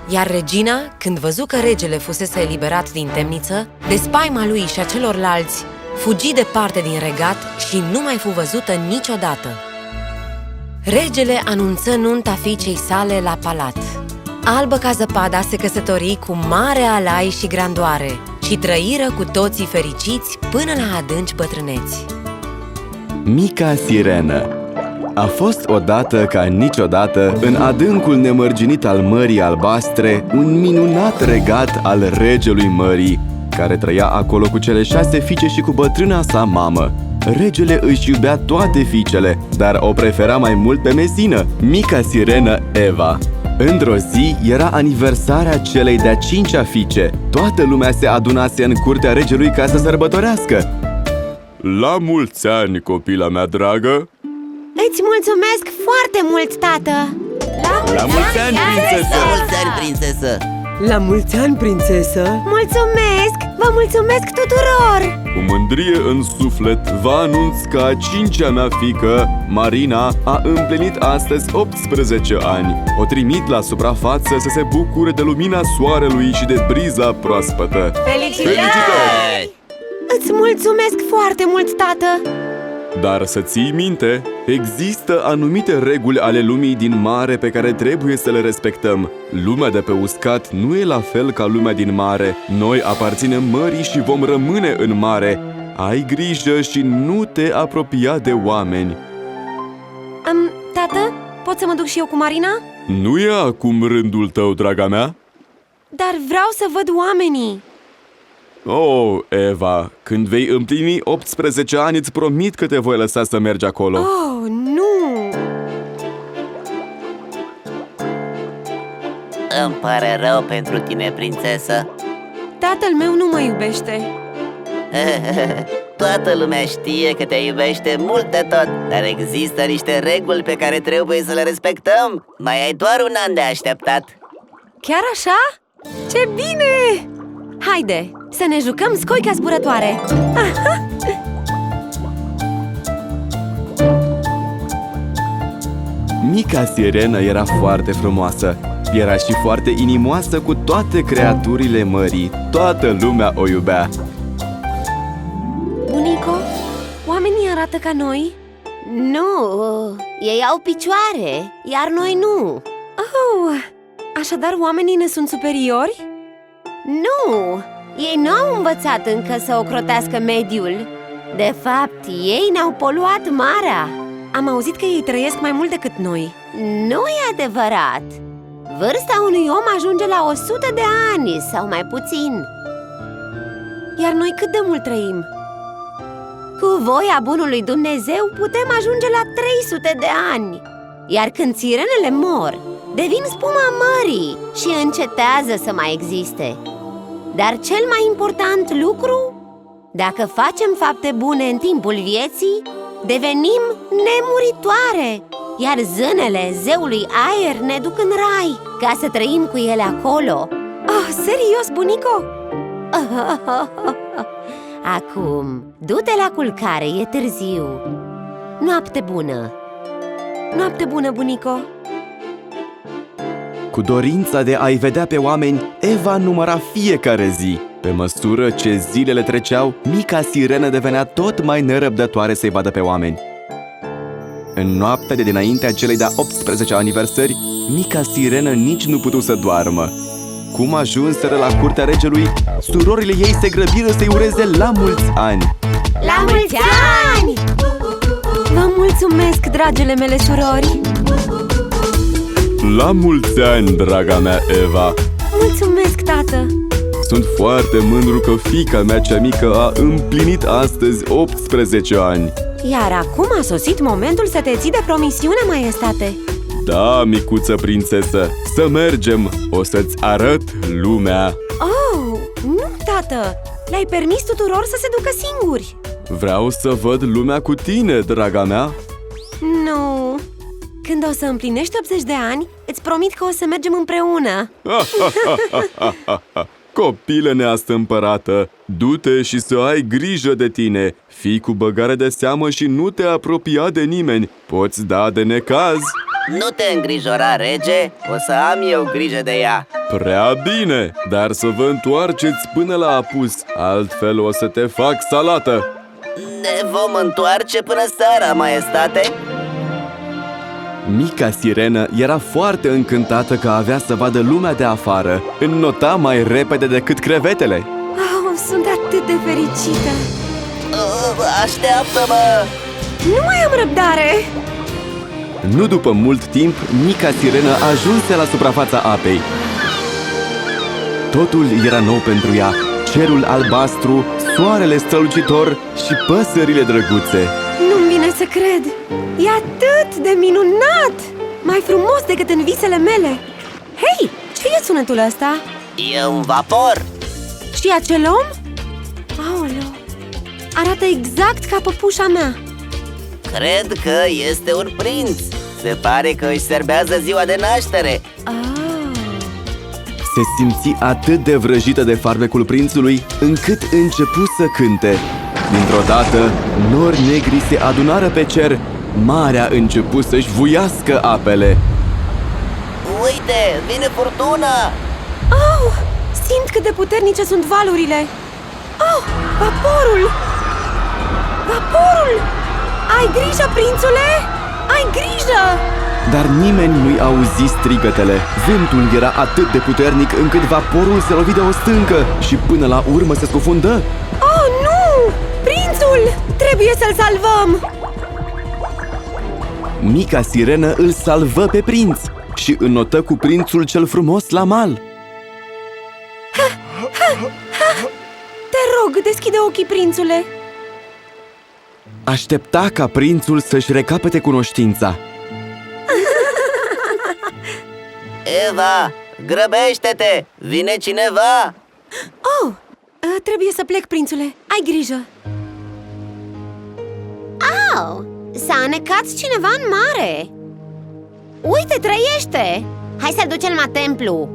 Iar regina, când văzu că regele fusese eliberat din temniță, de spaima lui și a celorlalți, fugi departe din regat și nu mai fu văzută niciodată. Regele anunță nunta fiicei sale la palat. Albă ca zăpada se căsători cu mare alai și grandoare și trăiră cu toții fericiți până la adânci bătrâneți. Mica sirenă A fost odată ca niciodată, în adâncul nemărginit al Mării Albastre, un minunat regat al regelui mării, care trăia acolo cu cele șase fiice și cu bătrâna sa mamă. Regele își iubea toate fiicele, dar o prefera mai mult pe mesină, mica sirenă Eva. Într-o zi era aniversarea celei de-a cincea fiice. Toată lumea se adunase în curtea regelui ca să sărbătorească. La mulți ani, copila mea dragă! Îți mulțumesc foarte mult, tată! La mulți ani, prințesă! mulți ani, prințesă! La mulți ani, prințesă! Mulțumesc! Vă mulțumesc tuturor! Cu mândrie în suflet, vă anunț că a cincea mea fică, Marina, a împlinit astăzi 18 ani. O trimit la suprafață să se bucure de lumina soarelui și de briza proaspătă. Felicitări! Îți mulțumesc foarte mult, tată! Dar să ții minte, există anumite reguli ale lumii din mare pe care trebuie să le respectăm. Lumea de pe uscat nu e la fel ca lumea din mare. Noi aparținem mării și vom rămâne în mare. Ai grijă și nu te apropia de oameni. Um, tată, pot să mă duc și eu cu Marina? Nu e acum rândul tău, draga mea? Dar vreau să văd oamenii! Oh, Eva, când vei împlini 18 ani, îți promit că te voi lăsa să mergi acolo. Oh, nu! Îmi pare rău pentru tine, prințesă Tatăl meu nu mă iubește Toată lumea știe că te iubește mult de tot Dar există niște reguli pe care trebuie să le respectăm Mai ai doar un an de așteptat Chiar așa? Ce bine! Haide, să ne jucăm scoica zburătoare! Mica sirenă era foarte frumoasă. Era și foarte inimoasă cu toate creaturile mării. Toată lumea o iubea. Bunico, oamenii arată ca noi? Nu, ei au picioare, iar noi nu Oh, așadar oamenii ne sunt superiori? Nu, ei nu au învățat încă să ocrotească mediul. De fapt, ei ne-au poluat marea. Am auzit că ei trăiesc mai mult decât noi. Nu e adevărat! Vârsta unui om ajunge la 100 de ani sau mai puțin. Iar noi cât de mult trăim? Cu voia bunului Dumnezeu putem ajunge la 300 de ani. Iar când sirenele mor, devin spuma mării și încetează să mai existe Dar cel mai important lucru, dacă facem fapte bune în timpul vieții, devenim nemuritoare Iar zânele zeului aer ne duc în rai ca să trăim cu ele acolo Oh, serios, bunico? Acum, du-te la culcare, e târziu Noapte bună! Noapte bună, bunico Cu dorința de a-i vedea pe oameni, Eva număra fiecare zi. Pe măsură ce zilele treceau, mica sirenă devenea tot mai nerăbdătoare să-i vadă pe oameni. În noaptea de dinaintea celei de-a 18 aniversări, mica sirenă nici nu putu să doarmă. Cum ajunseră la curtea regelui, surorile ei se grăbiră să-i ureze la mulți ani. La mulți ani! Vă Vă mulțumesc, dragele mele surori! La mulți ani, draga mea Eva! Mulțumesc, tată! Sunt foarte mândru că fica mea cea mică a împlinit astăzi 18 ani. Iar acum a sosit momentul să te ții de promisiune, maestate! Da, micuță prințesă, să mergem! O să-ți arăt lumea! Oh, nu, tată! Le-ai permis tuturor să se ducă singuri! Vreau să văd lumea cu tine, draga mea! Nu! Când o să împlinești 80 de ani, îți promit că o să mergem împreună! Copilă neastâmpărată, du-te și să ai grijă de tine. Fii cu băgare de seamă și nu te apropia de nimeni. Poți da de necaz. Nu te îngrijora, rege, o să am eu grijă de ea. Prea bine, dar să vă întoarceți până la apus Altfel o să te fac salată. Ne vom întoarce până seara, maestate Mica sirenă era foarte încântată că avea să vadă lumea de afară Înnota mai repede decât crevetele Oh, sunt atât de fericită! Uh, Așteaptă-mă! Nu mai am răbdare! Nu după mult timp, mica sirenă ajunse la suprafața apei Totul era nou pentru ea Cerul albastru, soarele strălucitor și păsările drăguțe Nu-mi vine să cred! E atât de minunat! Mai frumos decât în visele mele! Hei, ce e sunetul ăsta? E un vapor! Și acel om? Aoleu! Arată exact ca păpușa mea! Cred că este un prinț Se pare că își serbează ziua de naștere Ah, Se simți atât de vrăjită de farmecul prințului, încât începu să cânte Dintr-o dată, nori negri se adunară pe cer Marea începu să-și vuiască apele Uite, vine furtuna! oh, simt cât de puternice sunt valurile! Oh, vaporul! Vaporul! Ai grijă, prințule! Ai grijă! Dar nimeni nu-i auzi strigătele Vântul era atât de puternic încât vaporul se lovi de o stâncă Și până la urmă se scufundă Oh, nu! Prințul! Trebuie să-l salvăm! Mica sirenă îl salvă pe prinț și înnotă cu prințul cel frumos la mal Te rog, deschide ochii, prințule! Aștepta ca prințul să-și recapete cunoștința Eva, grăbește-te! Vine cineva! Oh, uh, trebuie să plec, prințule. Ai grijă! Au, s-a anecat cineva în mare Uite, trăiește! Hai să-l ducem la templu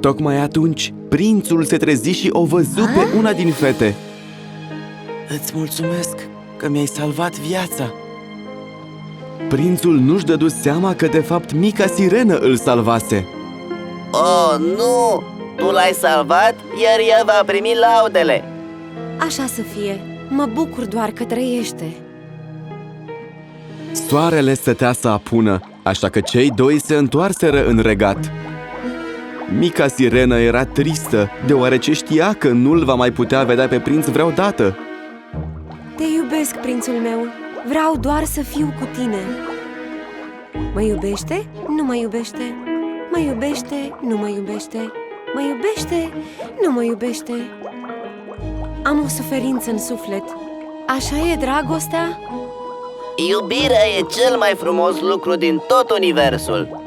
Tocmai atunci, prințul se trezi și o văzu pe una din fete Îți mulțumesc că mi-ai salvat viața Prințul nu-și dădu seama că de fapt mica sirenă îl salvase Oh, nu! Tu l-ai salvat, iar ea va primi laudele Așa să fie. Mă bucur doar că trăiește. Soarele stătea să apună, așa că cei doi se întoarseră în regat Mica sirenă era tristă, deoarece știa că nu-l va mai putea vedea pe prinț vreodată Te iubesc, prințul meu. Vreau doar să fiu cu tine. Mă iubește? Nu mă iubește. Mă iubește? Nu mă iubește. Mă iubește? Nu mă iubește. Am o suferință în suflet. Așa e dragostea? Iubirea e cel mai frumos lucru din tot universul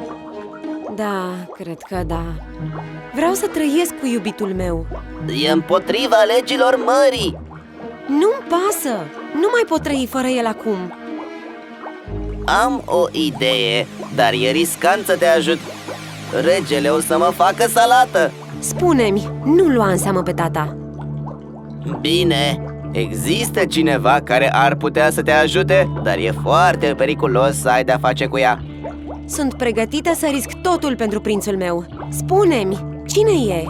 Da, cred că da. Vreau să trăiesc cu iubitul meu. E împotriva legilor mării Nu-mi pasă! Nu mai pot trăi fără el acum. Am o idee, dar e riscant să te ajut Regele o să mă facă salată Spune-mi, nu lua în seamă pe tata. Bine, există cineva care ar putea să te ajute, dar e foarte periculos să ai de-a face cu ea Sunt pregătită să risc totul pentru prințul meu. Spune-mi, cine e?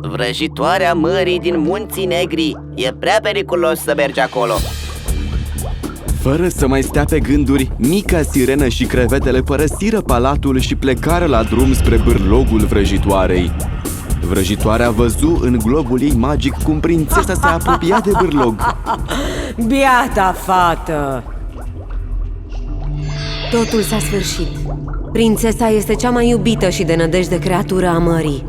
Vrăjitoarea mării din munții negri E prea periculos să mergi acolo Fără să mai stea pe gânduri, mica sirenă și crevetele părăsiră palatul și plecară la drum spre bârlogul vrăjitoarei. Vrăjitoarea văzu în globul ei magic cum prințesa se apropia de bârlog. Biata fată! Totul s-a sfârșit. Prințesa este cea mai iubită și de nădejde creatură a mării.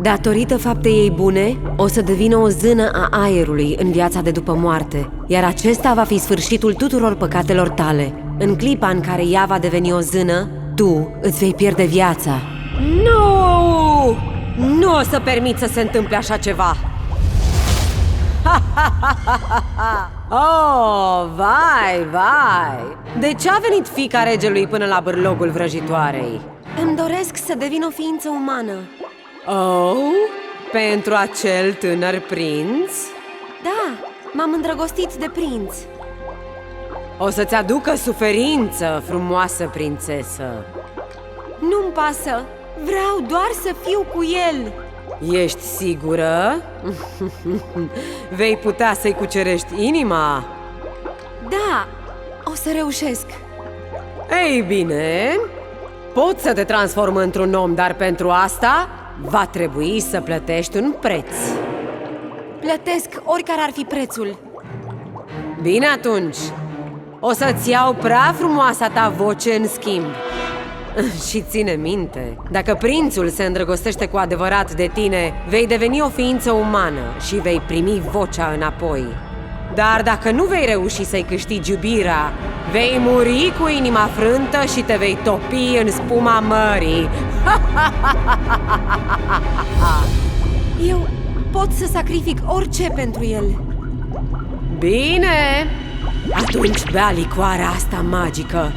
Datorită faptei ei bune, o să devină o zână a aerului în viața de după moarte, iar acesta va fi sfârșitul tuturor păcatelor tale. În clipa în care ea va deveni o zână, tu îți vei pierde viața. Nu! Nu o să permit să se întâmple așa ceva! oh, vai, vai! De ce a venit fica regelui până la bârlogul vrăjitoarei? Îmi doresc să devin o ființă umană. Oh, pentru acel tânăr prinț? Da, m-am îndrăgostit de prinț. O să-ți aducă suferință, frumoasă prințesă. Nu-mi pasă, vreau doar să fiu cu el. Ești sigură? Vei putea să-i cucerești inima? Da, o să reușesc. Ei bine, pot să te transform într-un om, dar pentru asta va trebui să plătești un preț. Plătesc oricare ar fi prețul. Bine atunci, o să-ți iau prea frumoasa ta voce în schimb. Și ține minte, dacă prințul se îndrăgostește cu adevărat de tine, vei deveni o ființă umană și vei primi vocea înapoi. Dar dacă nu vei reuși să-i câștigi iubirea, vei muri cu inima frântă și te vei topi în spuma mării. Eu pot să sacrific orice pentru el. Bine! Atunci bea licoarea asta magică.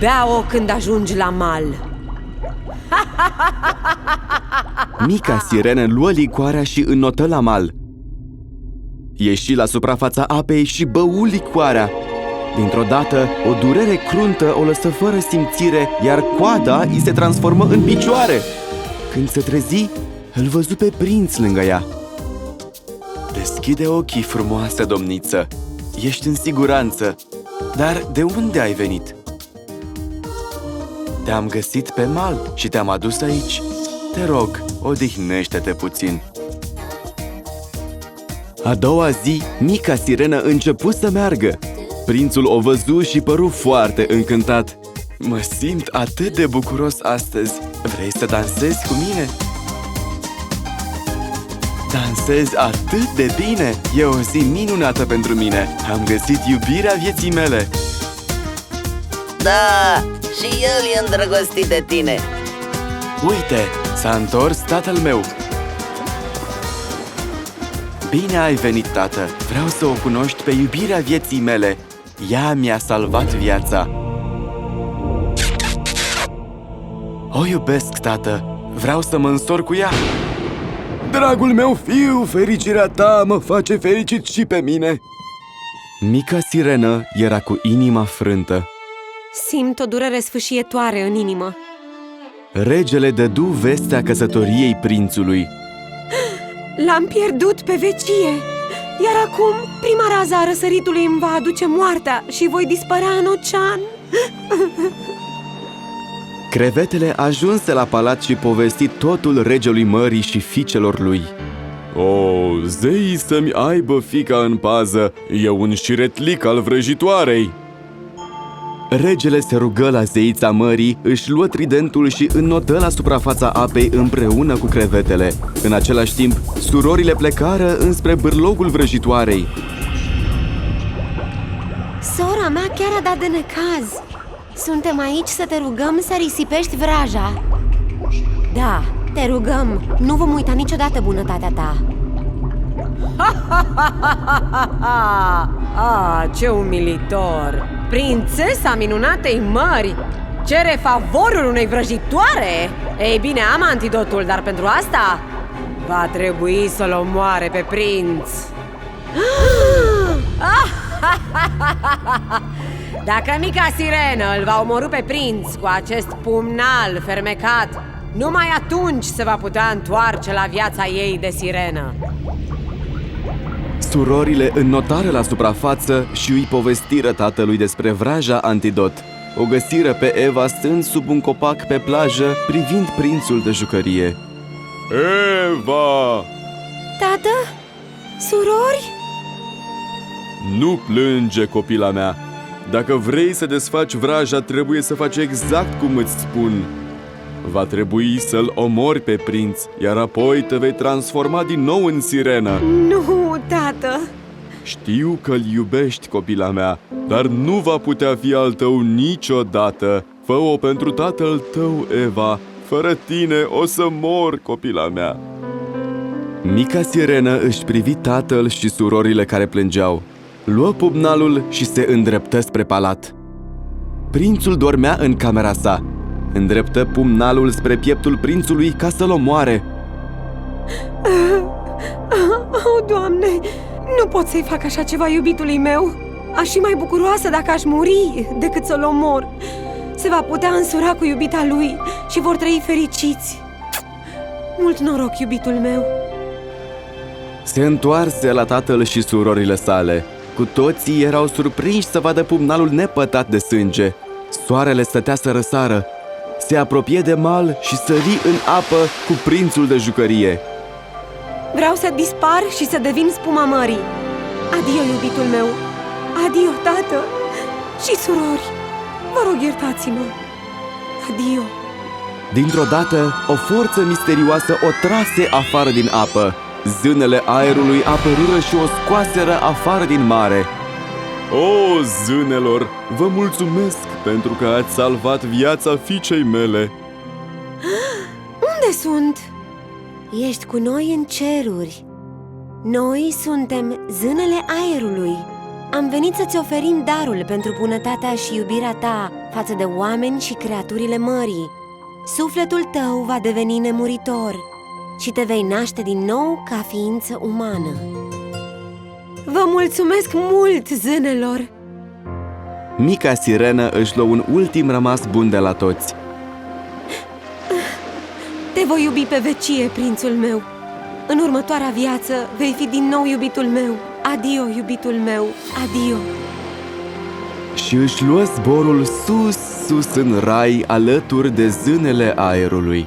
Bea-o când ajungi la mal. Mica sirenă luă licoarea și înnotă la mal. Ieși la suprafața apei și bău licoarea. Dintr-o dată, o durere cruntă o lăsă fără simțire, iar coada îi se transformă în picioare. Când se trezi, îl văzu pe prinț lângă ea. Deschide ochii, frumoasă domniță. Ești în siguranță. Dar de unde ai venit? Te-am găsit pe mal și te-am adus aici. Te rog, odihnește-te puțin. A doua zi, mica sirenă început să meargă. Prințul o văzu și păru foarte încântat. Mă simt atât de bucuros astăzi. Vrei să dansezi cu mine? Dansezi atât de bine! E o zi minunată pentru mine! Am găsit iubirea vieții mele! Da, și el e îndrăgostit de tine Uite, s-a întors tatăl meu! Bine ai venit, tată! Vreau să o cunoști pe iubirea vieții mele! Ea mi-a salvat viața! O iubesc, tată! Vreau să mă însor cu ea! Dragul meu fiu, fericirea ta mă face fericit și pe mine! Mica sirenă era cu inima frântă. Simt o durere sfâșietoare în inimă. Regele dădu vestea căsătoriei prințului. L-am pierdut pe vecie! Iar acum, prima rază a răsăritului îmi va aduce moartea și voi dispărea în ocean. Crevetele ajunse la palat și povesti totul regelui mării și fiicelor lui. O, zei să-mi aibă fica în pază, e un șiretlic al vrăjitoarei! Regele se rugă la zeița mării, își luă tridentul și înnotă la suprafața apei împreună cu crevetele. În același timp, surorile plecară înspre bârlogul vrăjitoarei. Sora mea chiar a dat de necaz Suntem aici să te rugăm să risipești vraja Da, te rugăm, nu vom uita niciodată bunătatea ta. ah, ce umilitor! Prințesa minunatei mări cere favorul unei vrăjitoare? Ei bine, am antidotul, dar pentru asta va trebui să-l omoare pe prinț. Dacă mica sirenă îl va omorâ pe prinț cu acest pumnal fermecat, numai atunci se va putea întoarce la viața ei de sirenă. Surorile înnotară la suprafață și îi povestiră tatălui despre vraja antidot. O găsiră pe Eva stând sub un copac pe plajă, privind prințul de jucărie. Eva! Tată? Surori? Nu plânge, copila mea! Dacă vrei să desfaci vraja, trebuie să faci exact cum îți spun. Va trebui să-l omori pe prinț, iar apoi te vei transforma din nou în sirenă. Nu, tată! Știu că-l iubești, copila mea, dar nu va putea fi al tău niciodată. Fă-o pentru tatăl tău, Eva. Fără tine o să mor, copila mea. Mica sirenă își privi tatăl și surorile care plângeau. Luă pumnalul și se îndreptă spre palat. Prințul dormea în camera sa. Îndreptă pumnalul spre pieptul prințului ca să-l omoare. Oh, Doamne! Nu pot să-i fac așa ceva iubitului meu! Aș fi mai bucuroasă dacă aș muri decât să-l omor. Se va putea însura cu iubita lui și vor trăi fericiți. Mult noroc, iubitul meu! Se întoarse la tatăl și surorile sale. Cu toții erau surprinși să vadă pumnalul nepătat de sânge. Soarele stătea să răsară. Se apropie de mal și sări în apă cu prințul de jucărie. Vreau să dispar și să devin spuma mării. Adio, iubitul meu! Adio, tată! Și surori! Vă rog, iertați-mă! Adio! Dintr-o dată, o forță misterioasă o trase afară din apă. Zânele aerului apărură și o scoaseră afară din mare. O, zânelor, vă mulțumesc pentru că ați salvat viața fiicei mele. Unde sunt? Ești cu noi în ceruri. Noi suntem zânele aerului. Am venit să-ți oferim darul pentru bunătatea și iubirea ta față de oameni și creaturile mării. Sufletul tău va deveni nemuritor și te vei naște din nou ca ființă umană. Vă mulțumesc mult, zânelor! Mica sirenă își luă un ultim rămas bun de la toți. Te voi iubi pe vecie, prințul meu! În următoarea viață vei fi din nou iubitul meu. Adio, iubitul meu, adio! Și își luă zborul sus, sus în rai alături de zânele aerului.